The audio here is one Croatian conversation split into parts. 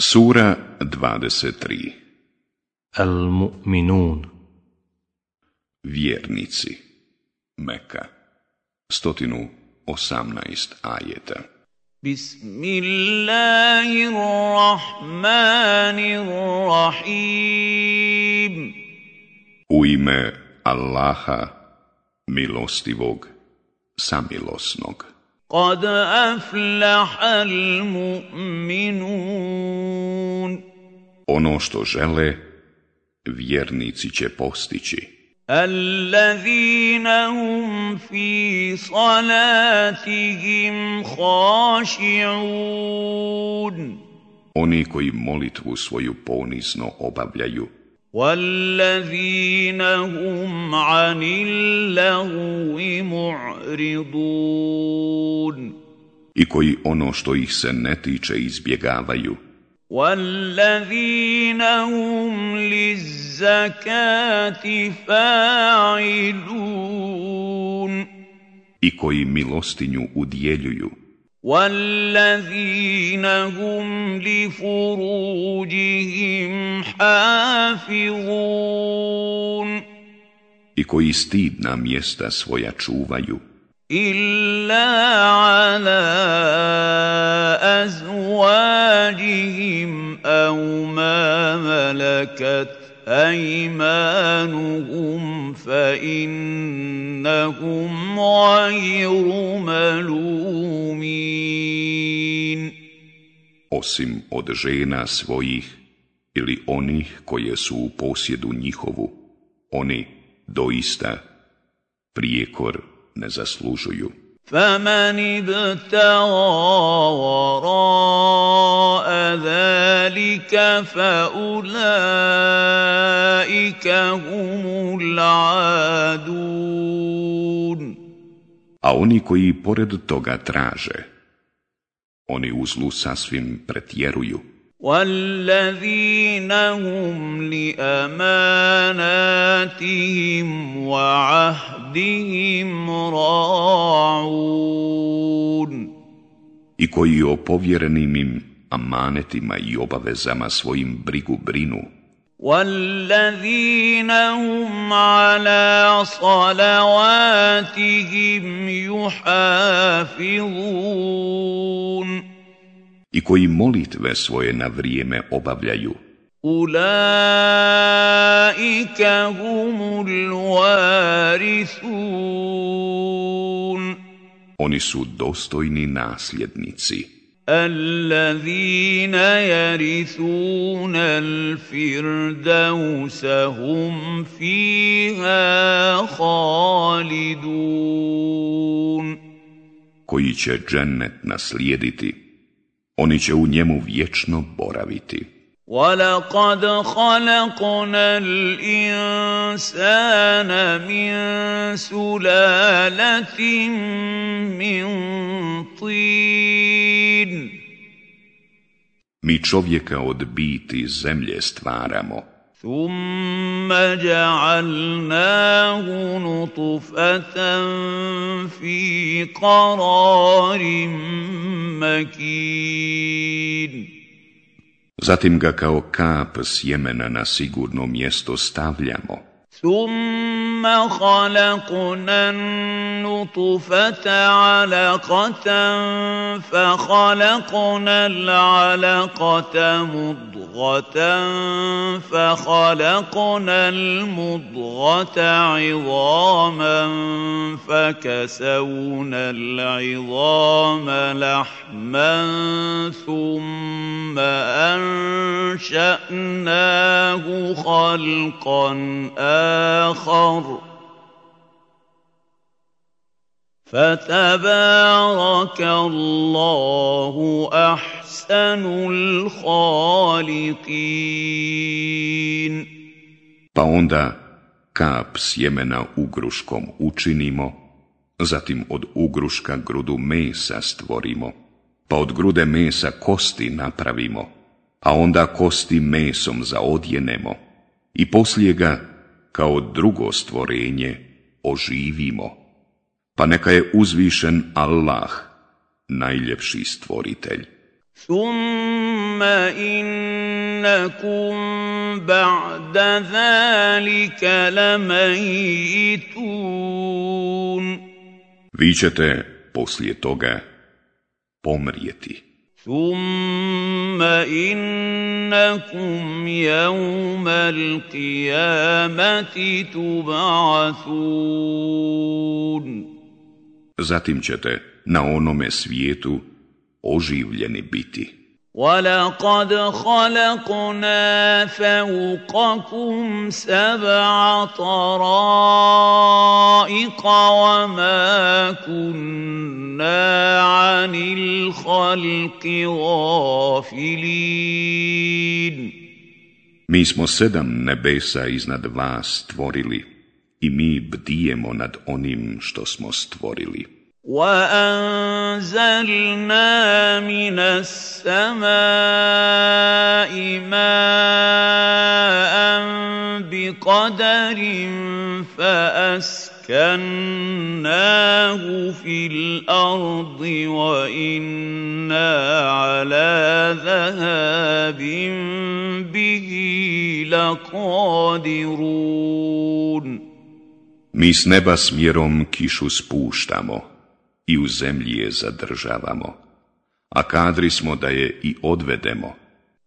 Sura 23 Al-Mu'minun. Vjernici. Meka 118 ajeta. Bismillahirrahmanirrahim. U ime Allaha milostivog samilosnog قد أفلح المؤمنون Ono što žele, vjernici će postići. الذين هم في صلاتهم خاشعون Oni koji molitvu svoju ponizno obavljaju. والذين هم عن اللغو معرضون I koji ono što ih se ne tiče izbjegavaju. والذين هم للزكاة فاعلون I koji milostinju udjeljuju. والذين هم لفروجهم حافظون I koji stidna mjesta svoja čuvaju. إلا على أزواجهم أو ما ملكت أيمانهم فإنهم غير ملومين Osim od žena svojih ili onih koje su u posjedu njihovu, oni doista prijekor ne zaslužuju. فمن ابتغى وراء ذلك فأولئك هم العادون A oni koji pored toga traže, oni u zlu sasvim pretjeruju. والذين هم لأماناتهم وعهدهم راعون I koji o povjerenim im amanetima i obavezama svojim brigu brinu. والذين هم على صلواتهم يحافظون i koji molitve svoje na vrijeme obavljaju. Ulaika humul warithun. Oni su dostojni nasljednici. الذين يرثون الفردوس هم فيها خالدون koji će džennet naslijediti oni će u njemu vječno boraviti. وَلَقَدْ خَلَقْنَا الْإِنسَانَ مِنْ سُلَالَةٍ مِنْ طِينٍ Mi čovjeka od biti zemlje stvaramo. ثم جعلناه نطفة في قرار مكين Zatim ga kao kap sjemena na sigurno mjesto stavljamo. ثم خلقنا النطفة علقة فخلقنا العلقة مضغة فخلقنا المضغة عظاما فكسونا العظام لحما ثم أنشأناه خلقا آخر فتبارك الله أحسن الخالقين Pa onda kap sjemena ugruškom učinimo, zatim od ugruška grudu mesa stvorimo, pa od grude mesa kosti napravimo, a onda kosti mesom zaodjenemo i poslije ga kao drugo stvorenje oživimo. Pa neka je uzvišen Allah, najljepši stvoritelj. ثم إنكم بعد ذلك لميتون Vi ćete poslije toga pomrijeti. ثم إنكم يوم القيامة تبعثون Zatim ćete na onome svijetu oživljeni biti. وَلَقَدْ خَلَقْنَا فَوْقَكُمْ سَبْعَ طَرَائِقَ وَمَا كُنَّا عَنِ الْخَلْقِ غَافِلِينَ Mi smo sedam nebesa iznad vas stvorili i mi bdijemo nad onim što smo stvorili. وأنزلنا من السماء ماء بقدر فأسكناه في الأرض وإنا على ذهاب به لقادرون Mi s neba smjerom kišu spuštamo i u zemlji je zadržavamo, a kadri smo da je i odvedemo.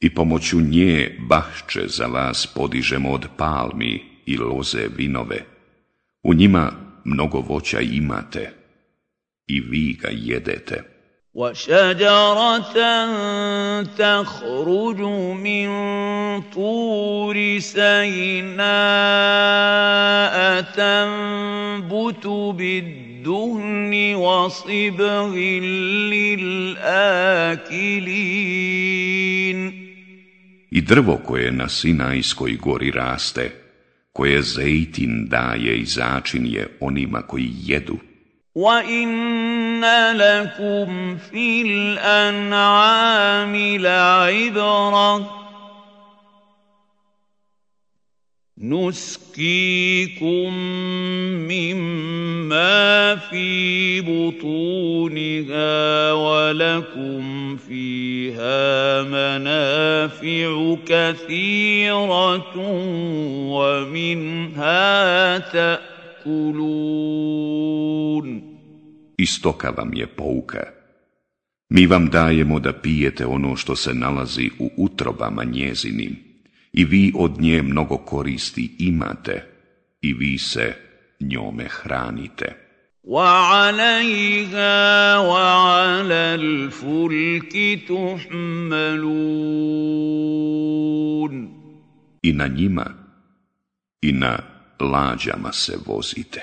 i pomoću nje bahče za vas podižemo od palmi i loze vinove. U njima mnogo voća imate i vi ga jedete. وشجرة تخرج من طور سيناء تنبت بالدهن وصبغ للآكلين i drvo koje na Sinajskoj gori raste, koje zejtin daje i začin je onima koji jedu. وَإِنَّ لَكُمْ فِي الْأَنْعَامِ لَعِبْرَةً نسقيكم مما في بطونها ولكم فيها منافع كثيرة ومنها تأكلون Istoka vam je pouka. Mi vam dajemo da pijete ono što se nalazi u utrobama njezinim i vi od nje mnogo koristi imate i vi se njome hranite. وعليها وعلى الفلك تحملون I na njima i na lađama se vozite.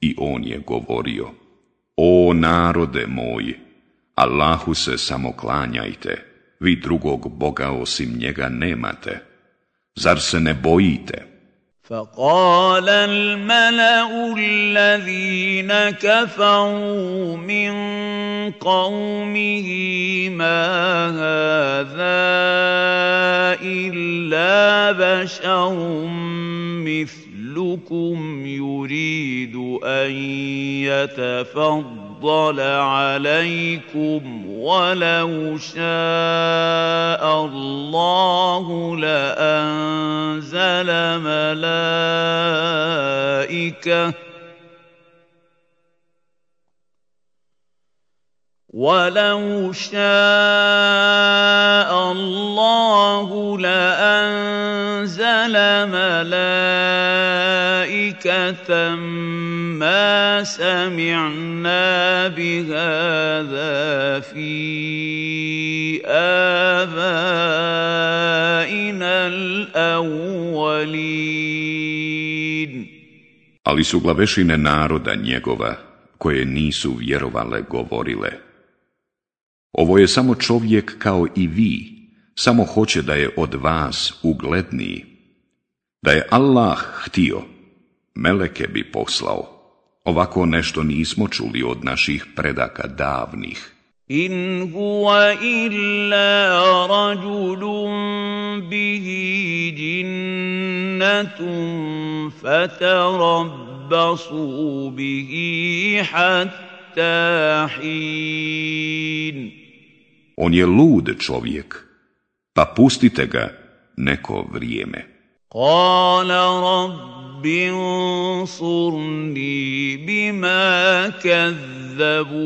I on je govorio, o narode moji, Allahu se samo klanjajte, vi drugog Boga osim njega nemate. Zar se ne bojite? فقال الملأ الذين كفروا من قومه ما هذا إلا بشر مثل مثلكم يريد أن يتفضل عليكم ولو شاء الله لأنزل ملائكة ولو شاء الله لانزل ملائكه ما سمعنا بهذا في ابائنا الاولين Ali su glavešine naroda njegova, koje nisu vjerovale, govorile – ovo je samo čovjek kao i vi, samo hoće da je od vas ugledniji. Da je Allah htio, meleke bi poslao. Ovako nešto nismo čuli od naših predaka davnih. In huwa illa rajulun bihi jinnatun fatarabbasu bihi hatta hin. On je lud čovjek, pa pustite ga neko vrijeme. Kala rabbi unsurni bima kazzabun.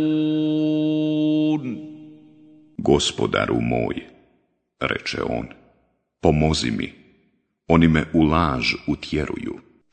Gospodaru moj, reče on, pomozi mi, oni me u laž utjeruju.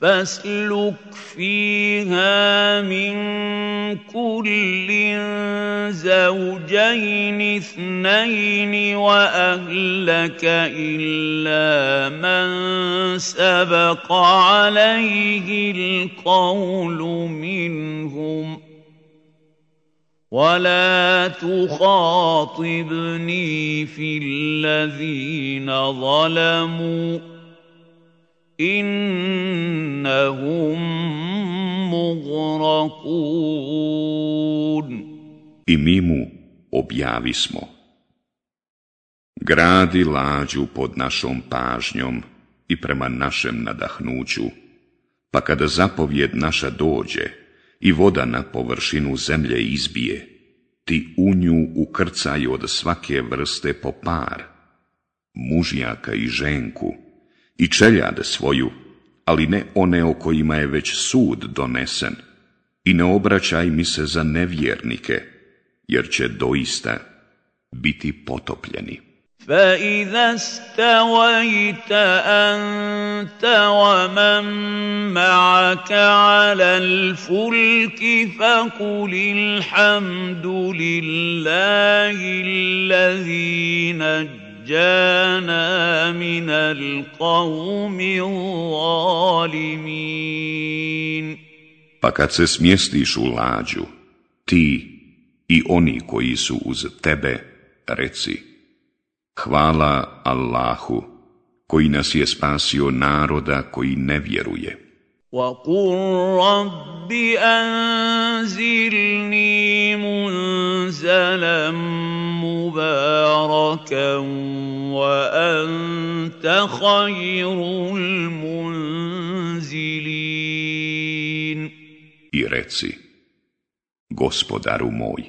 فاسلك فيها من كل زوجين اثنين وأهلك إلا من سبق عليه القول منهم. ولا تخاطبني في الذين ظلموا. Innahum mughraqun I mi mu objavismo Gradi lađu pod našom pažnjom i prema našem nadahnuću, pa kada zapovjed naša dođe i voda na površinu zemlje izbije, ti u nju ukrcaj od svake vrste po par, mužjaka i ženku, i čeljade svoju, ali ne one o kojima je već sud donesen, i ne obraćaj mi se za nevjernike, jer će doista biti potopljeni. فإذا استويت أنت ومن معك على الفلك فقل الحمد لله الذي نجى نجانا من القوم الظالمين Pa kad se smjestiš u lađu, ti i oni koji su uz tebe, reci, hvala Allahu, koji nas je spasio naroda koji ne vjeruje. وَقُلْ رَبِّ أَنزِلْنِي مُنزَلًا مُبَارَكًا وَأَنْتَ خَيْرُ الْمُنزِلِينَ I reci, gospodaru moj,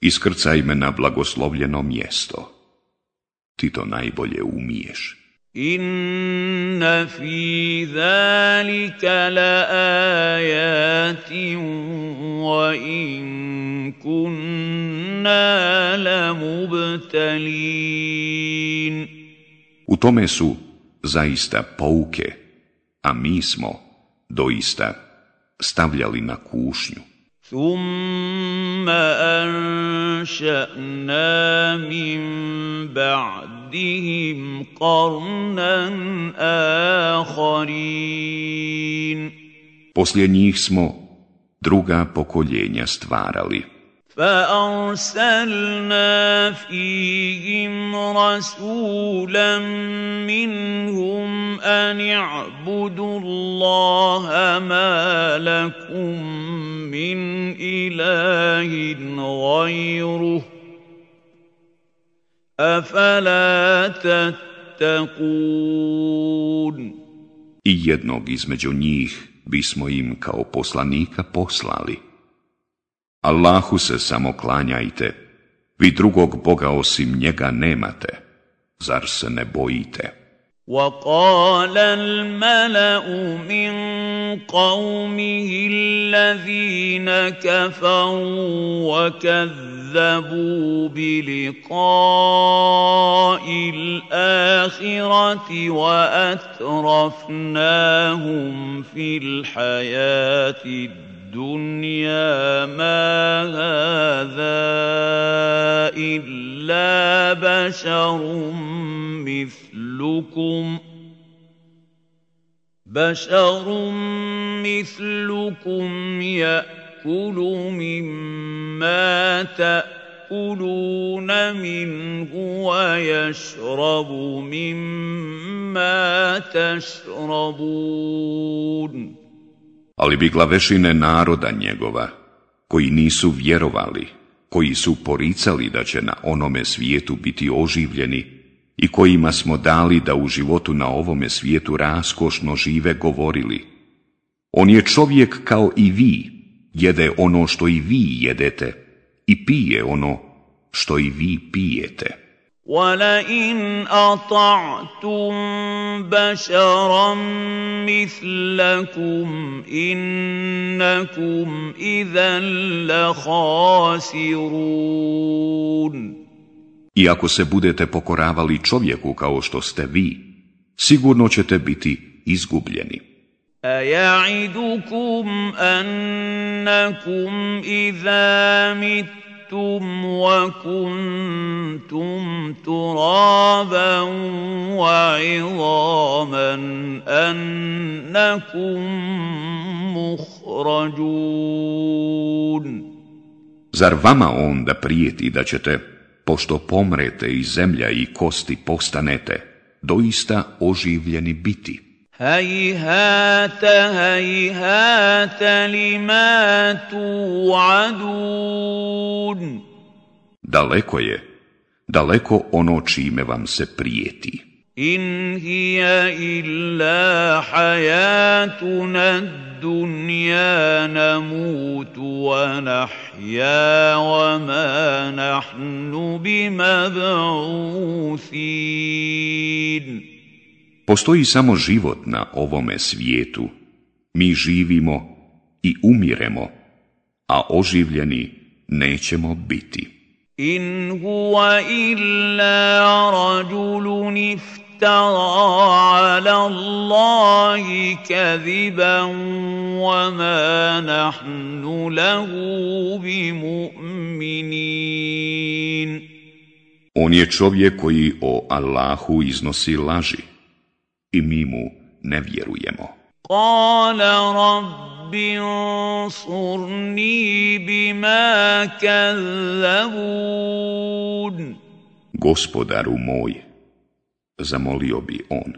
iskrcaj me na blagoslovljeno mjesto. Ti to najbolje umiješ. إن في ذلك لآيات وإن كنا لمبتلين U tome su zaista pouke, a mi smo doista stavljali na kušnju. ثم أنشأنا من بعدهم قرنا آخرين Poslije njih smo druga pokoljenja stvarali. فأرسلنا فيهم رسولا منهم أن اعبدوا الله ما لكم من إله غيره afala tattaqun I jednog između njih bismo im kao poslanika poslali. Allahu se samo klanjajte, vi drugog Boga osim njega nemate, zar se ne bojite? وقال الملأ من قومه الذين كفروا وكذبوا بلقاء الآخرة وأترفناهم في الحياة الدنيا. ما هذا إلا بشر مثلكم بشر مثلكم يأكل مما تأكلون منه ويشرب مما تشربون Ali bi glavešine naroda njegova, koji nisu vjerovali, koji su poricali da će na onome svijetu biti oživljeni i kojima smo dali da u životu na ovome svijetu raskošno žive govorili. On je čovjek kao i vi, jede ono što i vi jedete i pije ono što i vi pijete. ولئن اطعتم بشرا مثلكم انكم اذا لخاسرون I ako se budete pokoravali čovjeku kao što ste vi, sigurno ćete biti izgubljeni. أَيَعِدُكُمْ أَنَّكُمْ إِذَا مِتُّمْ متم وكنتم ترابا وعظاما انكم مخرجون Zar vama onda prijeti da ćete, pošto pomrete i zemlja i kosti postanete, doista oživljeni biti? هيهات هيهات لما توعدون Daleko je, daleko ono čime vam se prijeti. In hiya illa hayatuna dunya namutu wa nahya wa ma nahnu bimab'uthin. Postoji samo život na ovome svijetu. Mi živimo i umiremo, a oživljeni nećemo biti. In huwa illa rajulun iftara ala Allahi kadiban wa ma nahnu lahu bimu'minin. On je čovjek koji o Allahu iznosi laži i mi mu ne vjerujemo. Kala rabbi ansurni bima kazzabun. Gospodaru moj, zamolio bi on,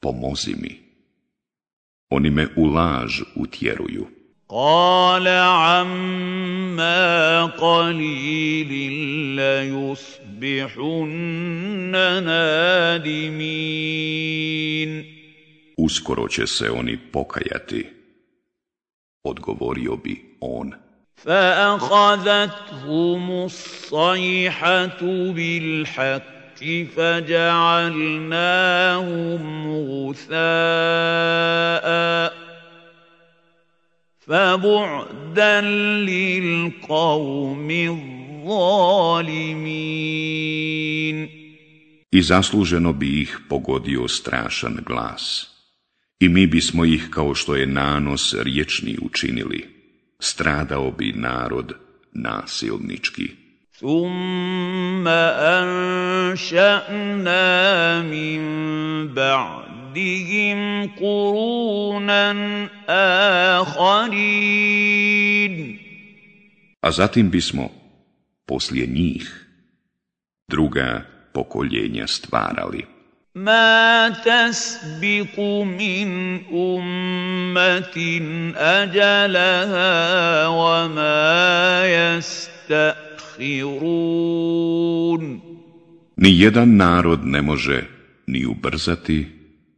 pomozi mi. Oni me u laž utjeruju. قال عما قليل ليصبحن نادمين Uskoro će se oni pokajati, odgovorio bi on. فأخذتهم الصيحة بالحق فجعلناهم غثاءً فبعدا للقوم الظالمين I zasluženo bi ih pogodio strašan glas. I mi bismo ih kao što je nanos riječni učinili. Stradao bi narod nasilnički. Thumma anša'na min ba'd بعدهم قرونا آخرين A zatim bismo, poslije njih, druga pokoljenja stvarali. ما تسبق من أمة أجلها وما يستأخرون Ni jedan narod ne može ni ubrzati,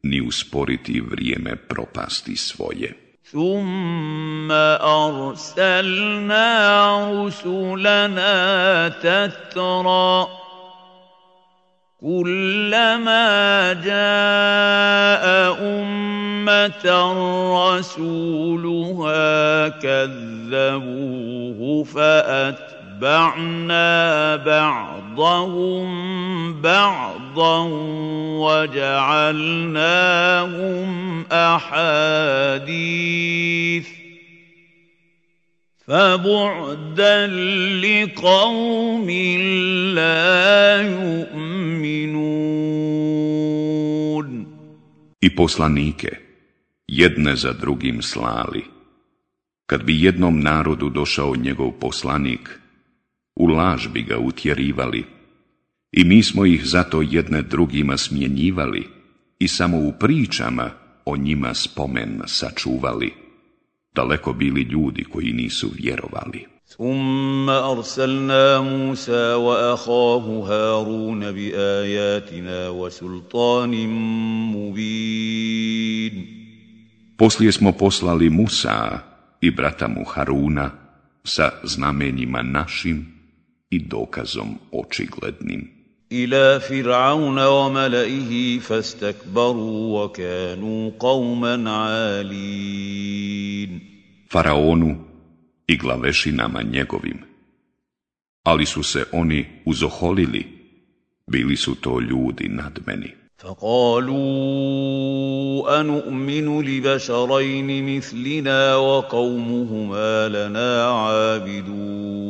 ni usporiti vrijeme propasti svoje. ثم أرسلنا رسلنا تترى كلما جاء أمة رسولها كذبوه فأتبعنا بعضهم بعضا وجعلناهم أحاديث فبعدا لقوم لا يؤمنون I poslanike, jedne za drugim slali. Kad bi jednom narodu došao njegov poslanik, u laž bi ga utjerivali, i mi smo ih zato jedne drugima smjenjivali i samo u pričama o njima spomen sačuvali. Daleko bili ljudi koji nisu vjerovali. ثم أرسلنا موسى وأخاه هارون بآياتنا وسلطان مبين Poslije smo poslali Musa i brata mu Haruna sa znamenjima našim i dokazom očiglednim. إلى فرعون وملئه فاستكبروا وكانوا قوما عالين Faraonu i glavešinama njegovim. Ali su se oni uzoholili, bili su to ljudi nadmeni. فقالوا أنؤمن لبشرين مثلنا وقومهما لنا عابدون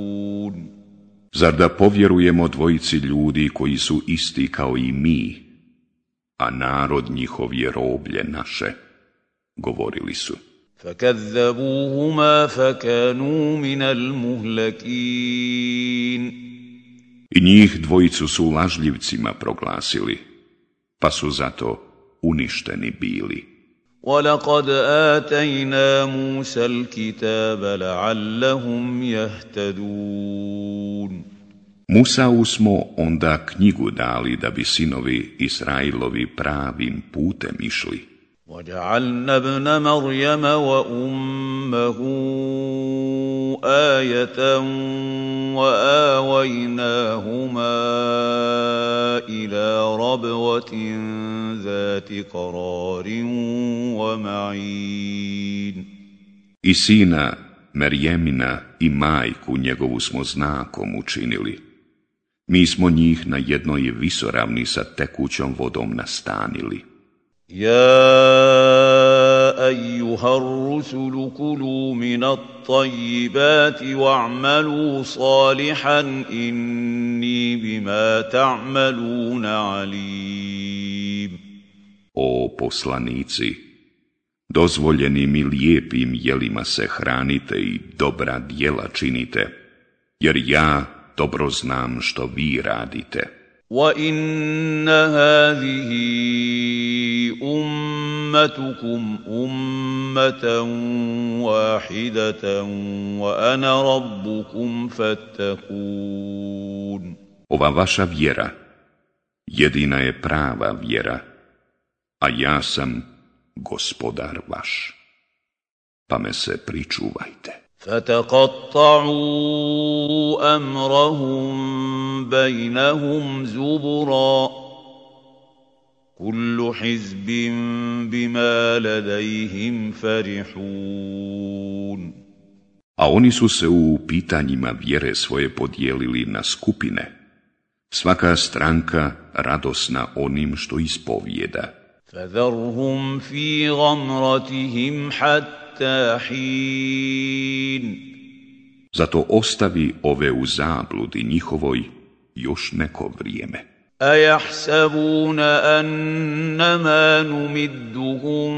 Zar da povjerujemo dvojici ljudi koji su isti kao i mi, a narod njihov je roblje naše, govorili su. فكذبوهما فكانوا من المهلكين I njih dvojicu su lažljivcima proglasili, pa su zato uništeni bili. ولقد آتينا موسى الكتاب لعلهم يهتدون Musau smo onda knjigu dali da bi sinovi Israilovi pravim putem išli. وجعلنا ابن مريم وأمه آية وآويناهما إلى ربوة ذات قرار ومعين I sina Merjemina i majku njegovu smo znakom učinili. Mi smo njih na jednoj visoravni sa tekućom vodom nastanili. يا أيها الرسل كلوا من الطيبات واعملوا صالحا إني بما تعملون عليم O poslanici, dozvoljenim i lijepim jelima se hranite i dobra djela činite, jer ja dobro znam što vi radite. وإن هذه أمتكم أمة واحدة وأنا ربكم فاتقون Ova vaša vjera jedina je prava vjera, a ja sam gospodar vaš. Pa me se pričuvajte. فتقطعوا أمرهم بينهم زبرا كل حزب بما لديهم فرحون A oni su se u pitanjima vjere svoje podijelili na skupine. Svaka stranka radosna onim što ispovijeda. فذرهم في غمرتهم حتى حين Zato ostavi ove u zabludi njihovoj još neko vrijeme. أيحسبون أنما نمدهم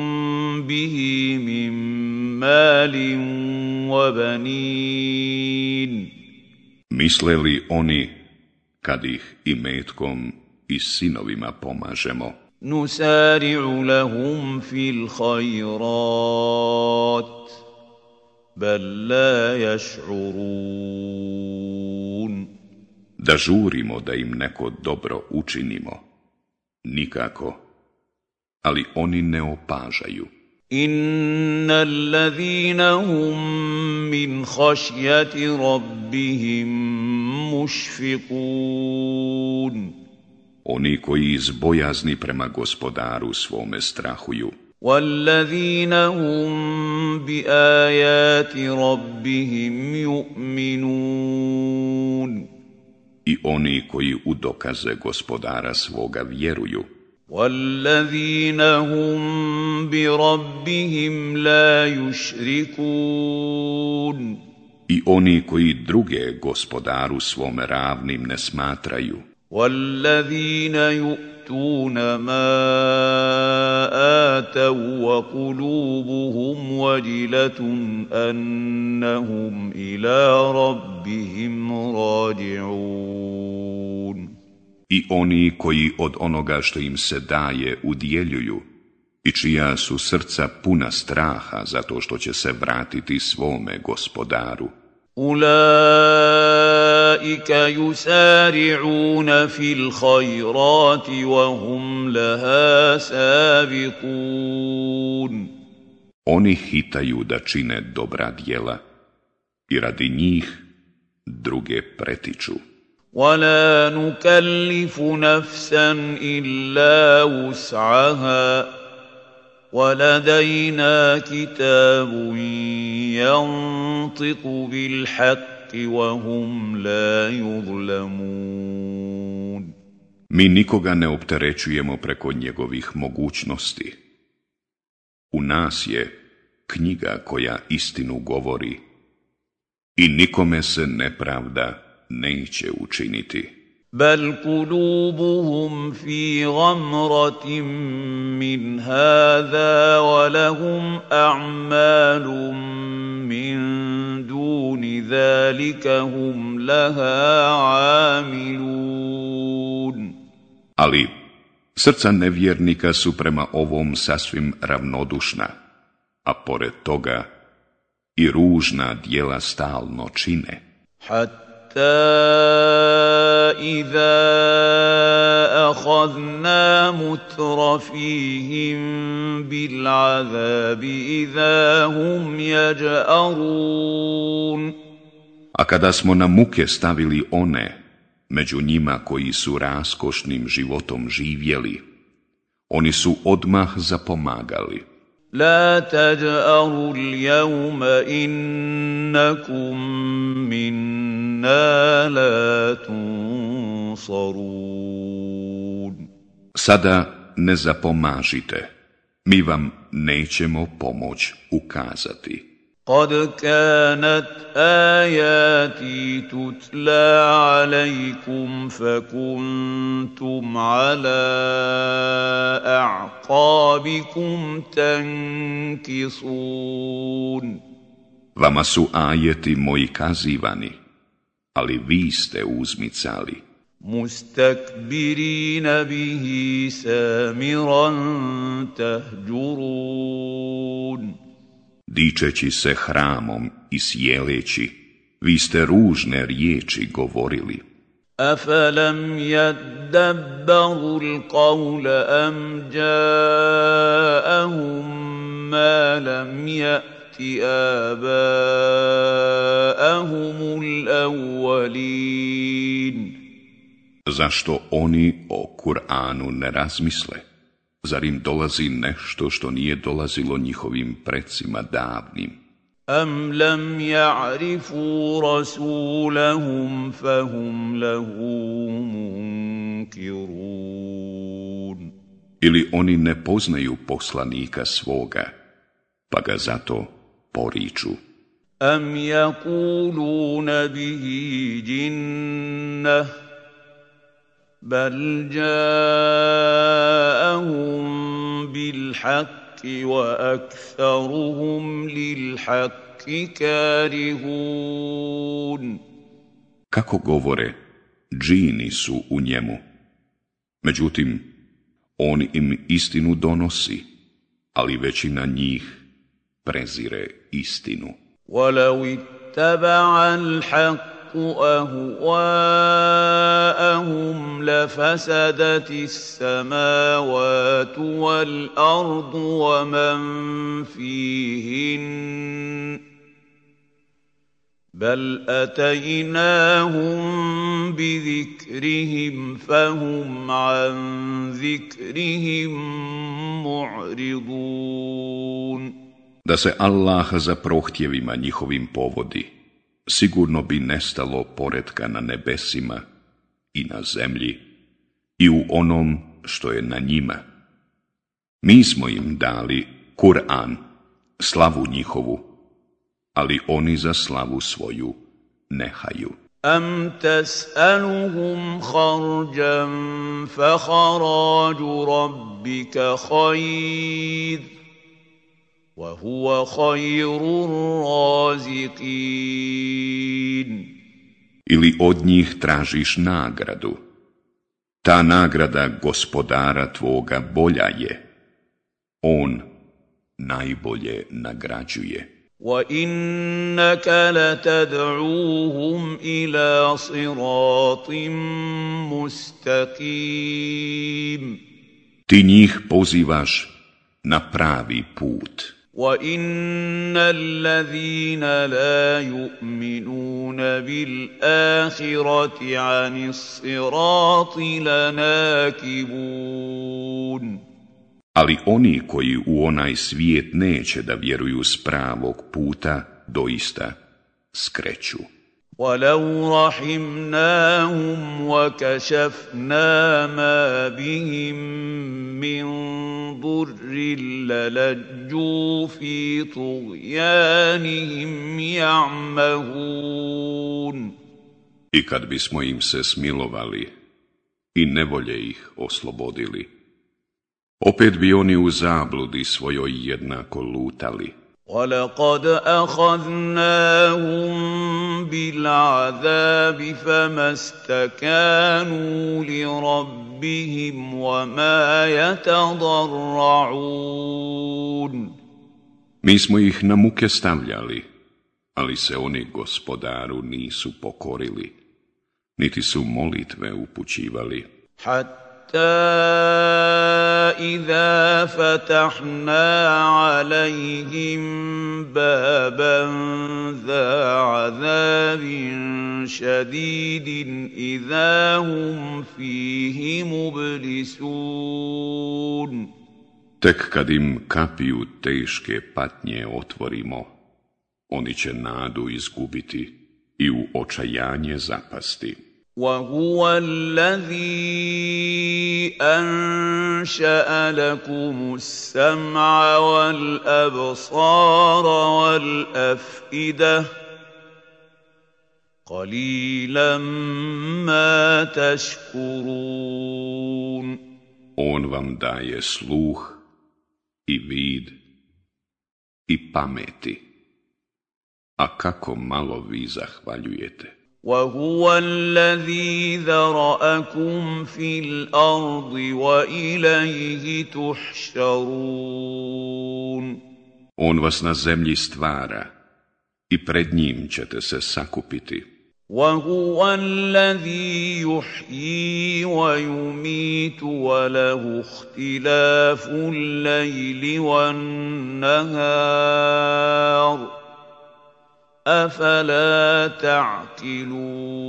به من مال وبنين. Misle li oni, kad ih i metkom i sinovima pomažemo, نسارع لهم في الخيرات بل لا يشعرون. Da žurimo da im neko dobro učinimo? Nikako. Ali oni ne opažaju. إن الذين هم من خشية ربهم مشفقون Oni koji iz bojazni prema gospodaru svome strahuju. والذين هم بآيات ربهم يؤمنون I oni koji u dokaze gospodara svoga vjeruju. والذين هم بربهم لا يشركون I oni koji druge gospodaru svome ravnim ne smatraju. والذين يؤتون ما آتوا وقلوبهم وجلة أنهم إلى ربهم راجعون I oni koji od onoga što im se daje udjeljuju i čija su srca puna straha zato što će se vratiti svome gospodaru. أولئك يسارعون في الخيرات وهم لها سابقون Oni hitaju da čine dobra djela i radi njih druge pretiču. ولا نكلف نفسا إلا وسعها ولدينا كتاب ينطق بالحق وهم لا يظلمون Mi nikoga ne opterećujemo preko njegovih mogućnosti. U nas je knjiga koja istinu govori i nikome se nepravda neće učiniti. بل قلوبهم في غمرة من هذا ولهم أعمال من دون ذلك هم لها عاملون Ali srca nevjernika su prema ovom sasvim ravnodušna, a pored toga i ružna dijela stalno čine. حتى إذا أخذنا مترفيهم بالعذاب إذا هم يجأرون A kada smo na muke stavili one, među njima koji su raskošnim životom živjeli, oni su odmah zapomagali. لا تجأروا اليوم إنكم منا لا تنصرون Sada ne zapomažite, mi vam nećemo pomoć ukazati. قد كانت آياتي تتلى عليكم فكنتم على أعقابكم تنكصون Vama su ajeti moji kazivani, ali vi ste uzmicali, مستكبرين به سامرا تهجرون dičeći se hramom i sjeleći, vi ste ružne riječi govorili. أفلم يدبروا القول أم جاءهم ما لم يأت آباءهم الأولين Zašto oni o Kur'anu ne razmisle? Zar im dolazi nešto što nije dolazilo njihovim precima davnim? Am lam ja'rifu rasulahum fahum lahum munkirun. Ili oni ne poznaju poslanika svoga, pa ga zato poriču. Am jakulu nebihi jinnah, bal jaa بالحق وأكثرهم للحق كارهون Kako govore, džini su u njemu. Međutim, on im istinu donosi, ali većina njih prezire istinu. ولو اتبع الحق أهواءهم لفسدت السماوات والأرض ومن فيهن بل أتيناهم بذكرهم فهم عن ذكرهم معرضون. Da se Allah za prohtjevima njihovim povodi, sigurno bi nestalo poredka na nebesima i na zemlji i u onom što je na njima. Mi smo im dali Kur'an, slavu njihovu, ali oni za slavu svoju nehaju. أم تسألهم خرجا فخراج ربك خير وهو خير الرازقين Ili od njih tražiš nagradu. Ta nagrada gospodara tvoga bolja je. On najbolje nagrađuje. وانك لتدعوهم الى صراط مستقيم Ti njih pozivaš na pravi put. وان الذين لا يؤمنون بالاخره عن الصراط لناكبون Ali oni koji u onaj svijet neće da vjeruju s pravog puta, doista skreću. ولو رحمناهم وكشفنا ما بهم من ضر للجوا في طغيانهم يعمهون I kad bismo im se smilovali i nevolje ih oslobodili, opet bi oni u zabludi svojoj jednako lutali. ولقد اخذناهم بالعذاب فما استكانوا لربهم وما يتضرعون Mi smo ih na muke stavljali, ali se oni gospodaru nisu pokorili, niti su molitve upućivali. حتى اذا فتحنا عليهم بابا ذا عذاب شديد اذا هم فيه مبلسون Tek kad im kapiju teške patnje otvorimo, oni će nadu izgubiti i u očajanje zapasti. وهو الذي أنشأ لكم السمع والأبصار والأفئدة قليلا ما تشكرون On vam daje sluh i vid i pameti. A kako malo vi zahvaljujete. وهو الذي ذرأكم في الأرض وإليه تحشرون On vas na zemlji stvara i pred njim ćete se sakupiti. وهو الذي يحيي ويميت وله اختلاف الليل والنهار afala ta'qilun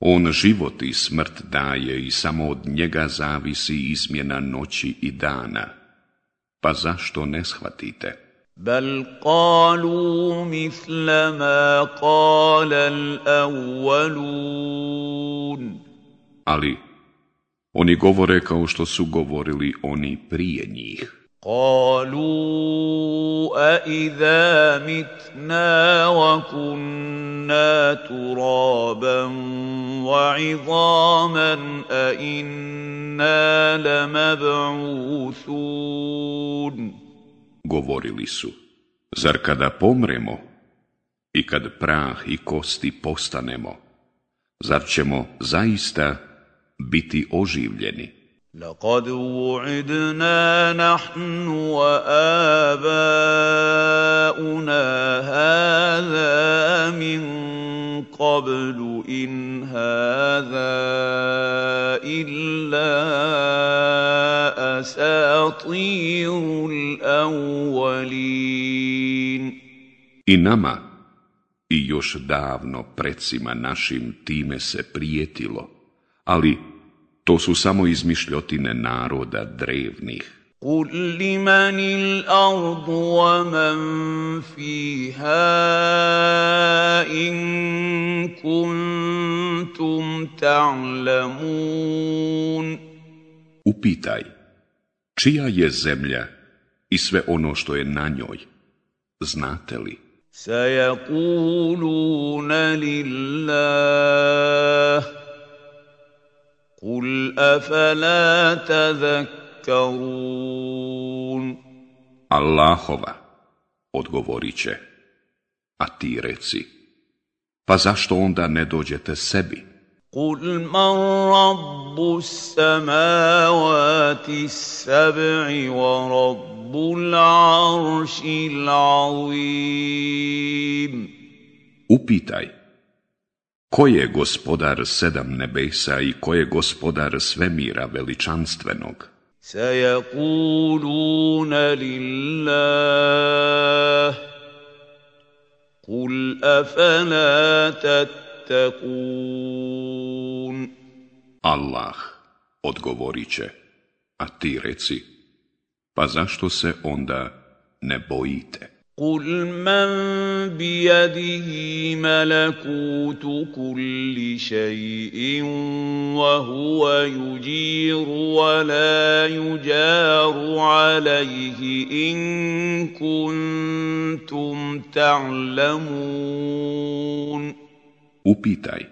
On život i smrt daje i samo od njega zavisi izmjena noći i dana. Pa zašto ne shvatite? Bel kalu misla ma qala l'avvalun. Ali oni govore kao što su govorili oni prije njih. قالوا أإذا متنا وكنا ترابا وعظاما أإنا لمبعوثون Govorili su, zar kada pomremo i kad prah i kosti postanemo, zar ćemo zaista biti oživljeni? لقد وعدنا نحن وآباؤنا هذا من قبل إن هذا إلا أساطير الأولين. انما nama دافنو još davno precima našim time se prijetilo, ali to su samo izmišljotine naroda drevnih. قل لمن الأرض ومن فيها إن كنتم تعلمون Upitaj, čija je zemlja i sve ono što je na njoj, znate li? سيقولون لله Kul afala tazakkarun. Allahova, odgovorit će, a ti reci, pa zašto onda ne dođete sebi? Kul man rabbu samavati sab'i wa rabbul aršil azim. Upitaj, ko je gospodar sedam nebesa i ko je gospodar svemira veličanstvenog? سيقولون لله قل أفلا تتقون Allah, odgovorit će, a ti reci, pa zašto se onda ne bojite? قل من بيده ملكوت كل شيء وهو يجير ولا يجار عليه ان كنتم تعلمون Upitaj,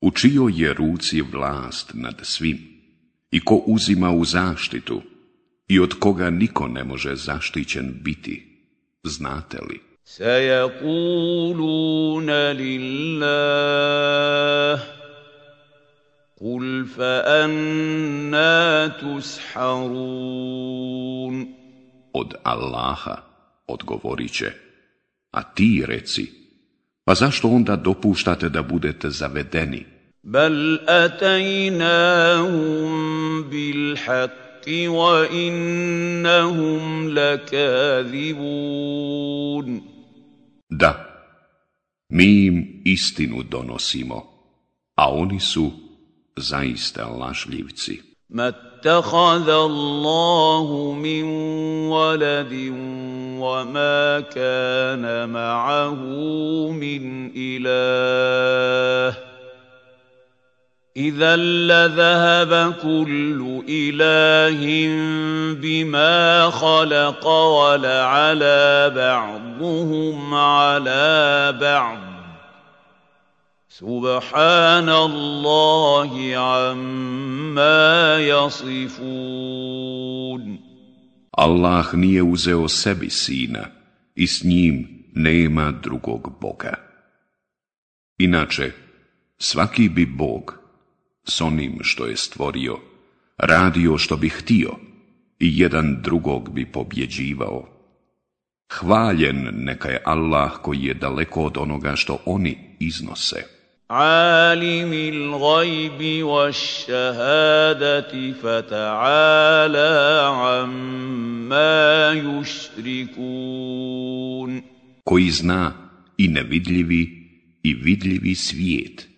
u čijoj je ruci vlast nad svim i ko uzima u zaštitu i od koga niko ne može zaštićen biti, znate li? Sajakuluna lillah, kul fa anna tusharun. Od Allaha odgovorit će, a ti reci, pa zašto onda dopuštate da budete zavedeni? Bal atajnahum bil haq بالحق وإنهم لكاذبون Da, mi im istinu donosimo, a oni su zaista lažljivci. ما اتخذ الله من ولد وما كان معه من إله إذا لذهب كل إله بما خلق ولعلى بعضهم على بعض سبحان الله عما يصفون الله نيوزيو uzeo sebi إسنيم نيما s بوكا nema drugog boga. Svaki bi bog – s onim što je stvorio, radio što bi htio i jedan drugog bi pobjeđivao. Hvaljen neka je Allah koji je daleko od onoga što oni iznose. عالم الغيب والشهادة فتعالى عما يشركون koji zna i nevidljivi i vidljivi svijet.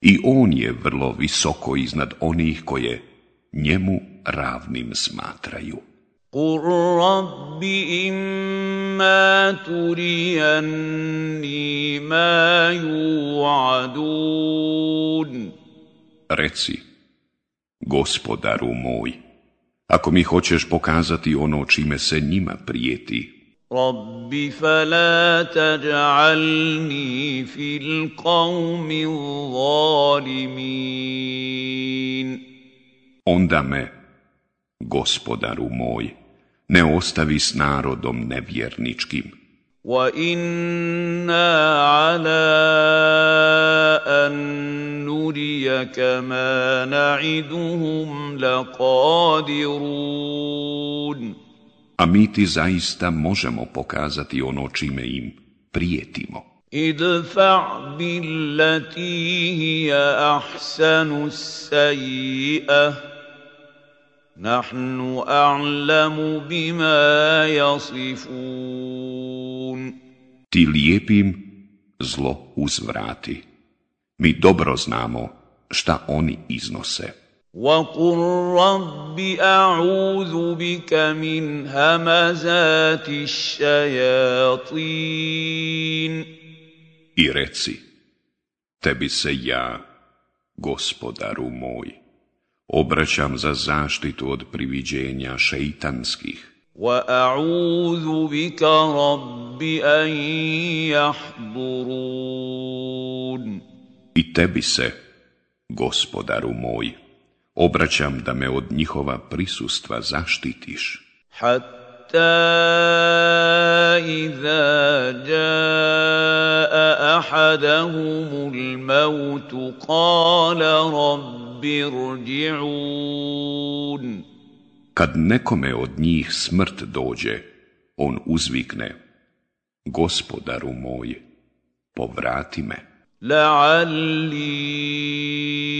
I on je vrlo visoko iznad onih koje njemu ravnim smatraju. قل رب إما تريني ما يوعدون Reci, gospodaru moj, ako mi hoćeš pokazati ono čime se njima prijeti, رب فلا تجعلني في القوم الظالمين onda me, gospodaru moj, ne ostavi s narodom nevjerničkim. وإنا على أن نريك ما نعدهم لقادرون a mi ti zaista možemo pokazati ono čime im prijetimo. Idfa billati hiya ahsanu sayi'ah Nahnu a'lamu bima jasifun. Ti lijepim zlo uzvrati. Mi dobro znamo šta oni iznose. وقل رب أعوذ بك من همزات الشياطين I reci, tebi se ja, gospodaru moj, obraćam za zaštitu od priviđenja šeitanskih. وأعوذ بك رب أن يحضرون I tebi se, gospodaru moj, obraćam da me od njihova prisustva zaštitiš. Hatta iza jaa ahadahumul mautu kala rabbi rđi'un. Kad nekome od njih smrt dođe, on uzvikne, gospodaru moj, povrati me. La'alli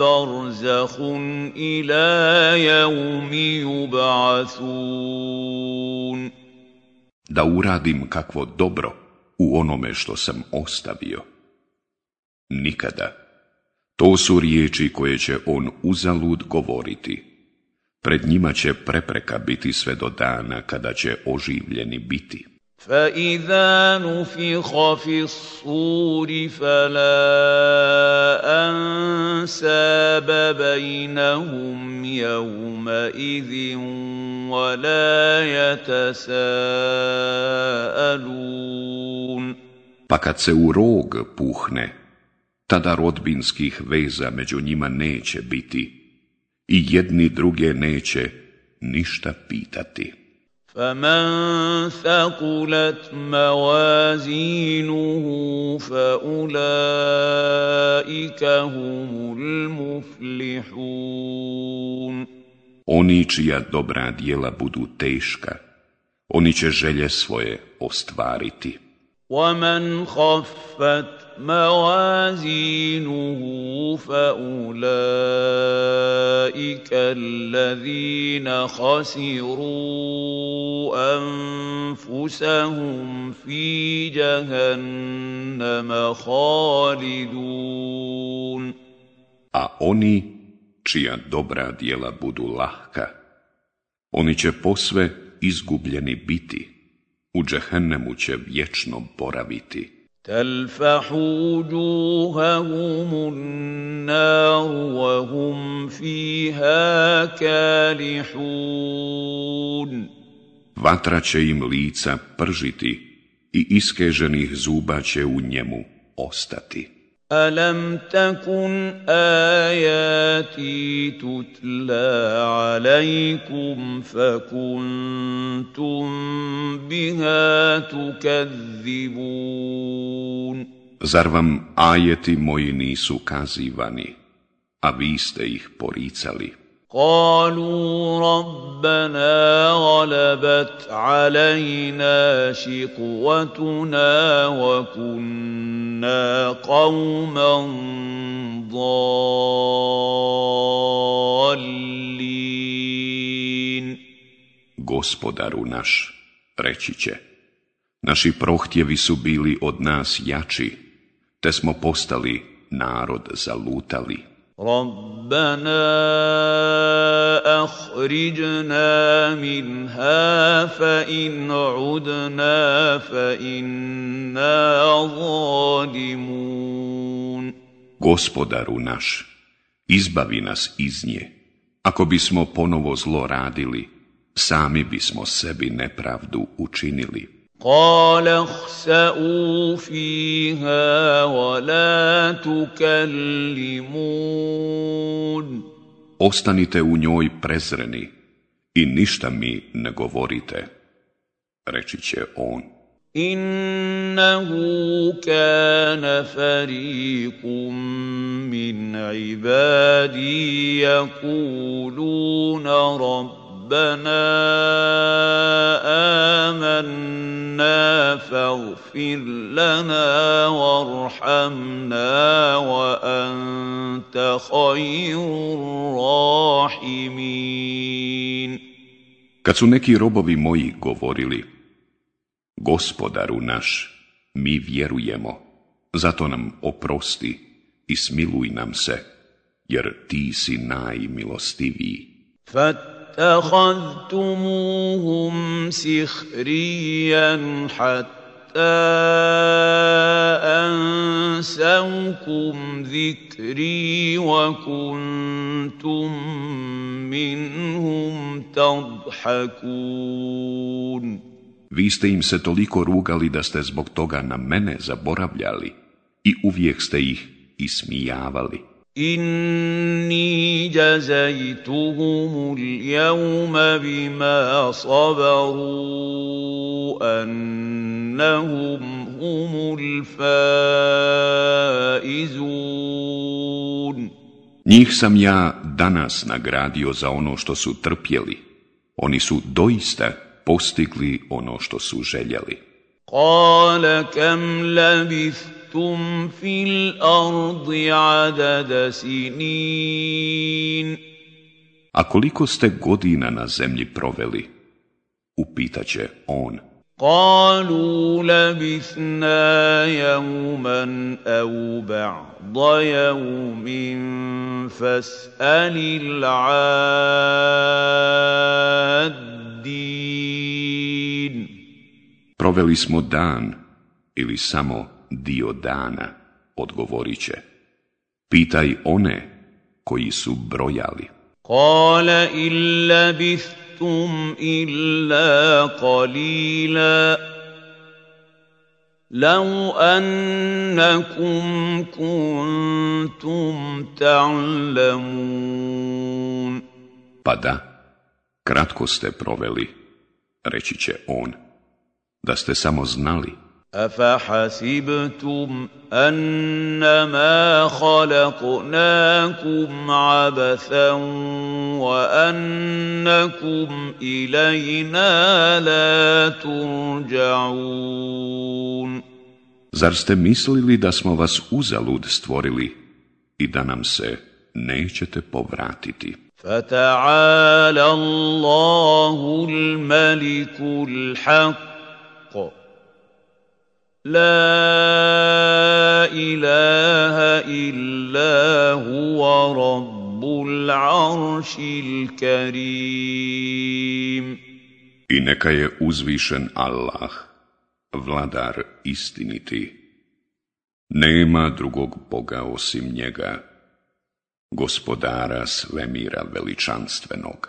برزخ إلى يوم يبعثون Da uradim kakvo dobro u onome što sam ostavio. Nikada. To su riječi koje će on uzalud govoriti. Pred njima će prepreka biti sve do dana kada će oživljeni biti. فإذا نفخ في الصور فلا أنساب بينهم يومئذ ولا يتساءلون Pa kad se u rog puhne, tada rodbinskih veza među njima neće biti i jedni druge neće ništa pitati. فمن ثقلت موازينه فأولئك هم المفلحون Oni čija dobra dijela budu teška, oni će želje svoje ostvariti. ومن خفت موازينه فأولئك الذين خسروا أنفسهم في جهنم خالدون A oni čija dobra dijela budu lahka, oni će posve izgubljeni biti, u džehennemu će vječno boraviti. تلفح وجوههم النار وهم فيها كالحون Vatra će im lica pržiti i iskeženih zuba će u njemu ostati. ألم تكن آياتي تتلى عليكم فكنتم بها تكذبون Zar vam ajeti moji nisu kazivani, a vi ste ih poricali? قالوا ربنا غلبت علينا شقوتنا وكنا قوما ضالين Gospodaru naš, reći će, naši prohtjevi su bili od nas jači, te smo postali narod zalutali. ربنا اخرجنا منها فان عدنا فانا ظالمون Gospodaru naš, izbavi nas iz nje. Ako bismo ponovo zlo radili, sami bismo sebi nepravdu učinili. قال اخسئوا فيها ولا تكلمون Ostanite u njoj prezreni i ništa mi ne govorite, reći će on. إنه كان فريق من عبادي يقولون ربنا آمنا فاغفر لنا وارحمنا وأنت خير الراحمين Kad su neki robovi moji govorili, Gospodaru naš, mi vjerujemo, zato nam oprosti i smiluj nam se, jer ti si najmilostiviji. فاتخذتموهم سخريا حتى أنسوكم ذكري وكنتم منهم تضحكون Vi ste im se toliko rugali da ste zbog toga na mene zaboravljali i uvijek ste ih ismijavali. Inni jazajtuhum al-yawma bima sabaru annahum humul faizun. Njih sam ja danas nagradio za ono što su trpjeli. Oni su doista postigli ono što su željeli. Kale kam labithtum fil ardi adada sinin. A koliko ste godina na zemlji proveli? Upitaće on. قالوا لبثنا يوما او بعض يوم فاسال العاد Proveli smo dan ili samo dio dana, odgovorit će. Pitaj one koji su brojali. Kale illa bithtum illa qalila. لو أنكم كنتم تعلمون Pa da, Kratko ste proveli, reći će on, da ste samo znali. أفحسبتم أنما خلقناكم عبثا وأنكم إلينا لا ترجعون Zar ste mislili da smo vas uzalud stvorili i da nam se nećete povratiti? فتعالى الله الملك الحق لا اله الا هو رب العرش الكريم I neka je uzvišen Allah, vladar istiniti. Nema drugog Boga osim njega, gospodara svemira veličanstvenog.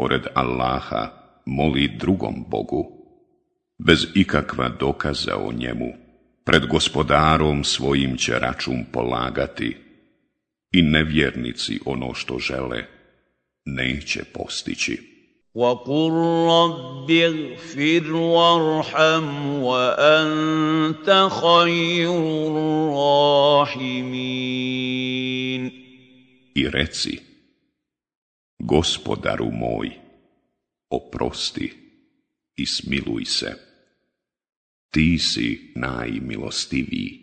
pored Allaha, moli drugom Bogu, bez ikakva dokaza o njemu, pred gospodarom svojim će račun polagati i nevjernici ono što žele neće postići. وقل رب اغفر وارحم وأنت خير الراحمين I reci, gospodaru moj, oprosti i smiluj se. Ti si najmilostiviji.